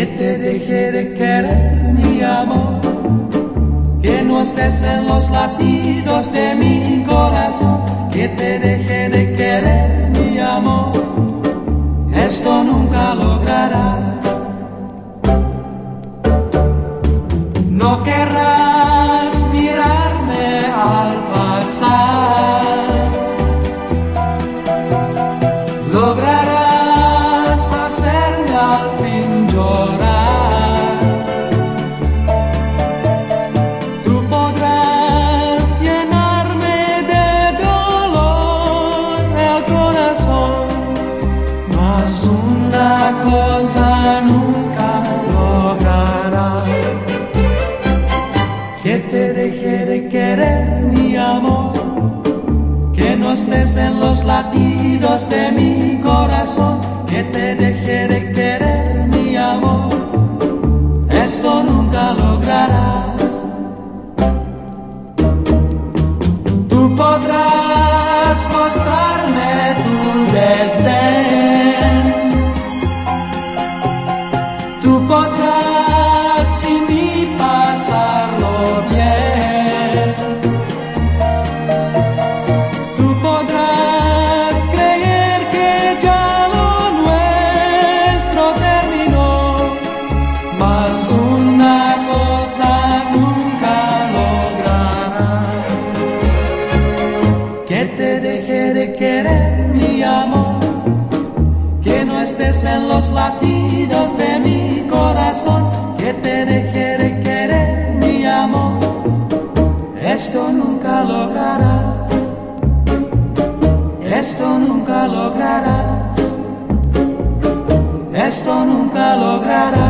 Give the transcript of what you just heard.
que te deje de querer mi amor, que no estés en los latidos de mi corazón, que te deje de querer mi amor, esto nunca logrará. No querrás mirarme al pasar. Lograrás nunca lograrás que te deje de querer mi amor, que no estés en los latidos de mi corazón, que te deje de querer mi amor, esto nunca lograrás. En los latidos de mi corazón, que te deje de querer mi amor, esto nunca lograrás, esto nunca lograrás, esto nunca lograrás.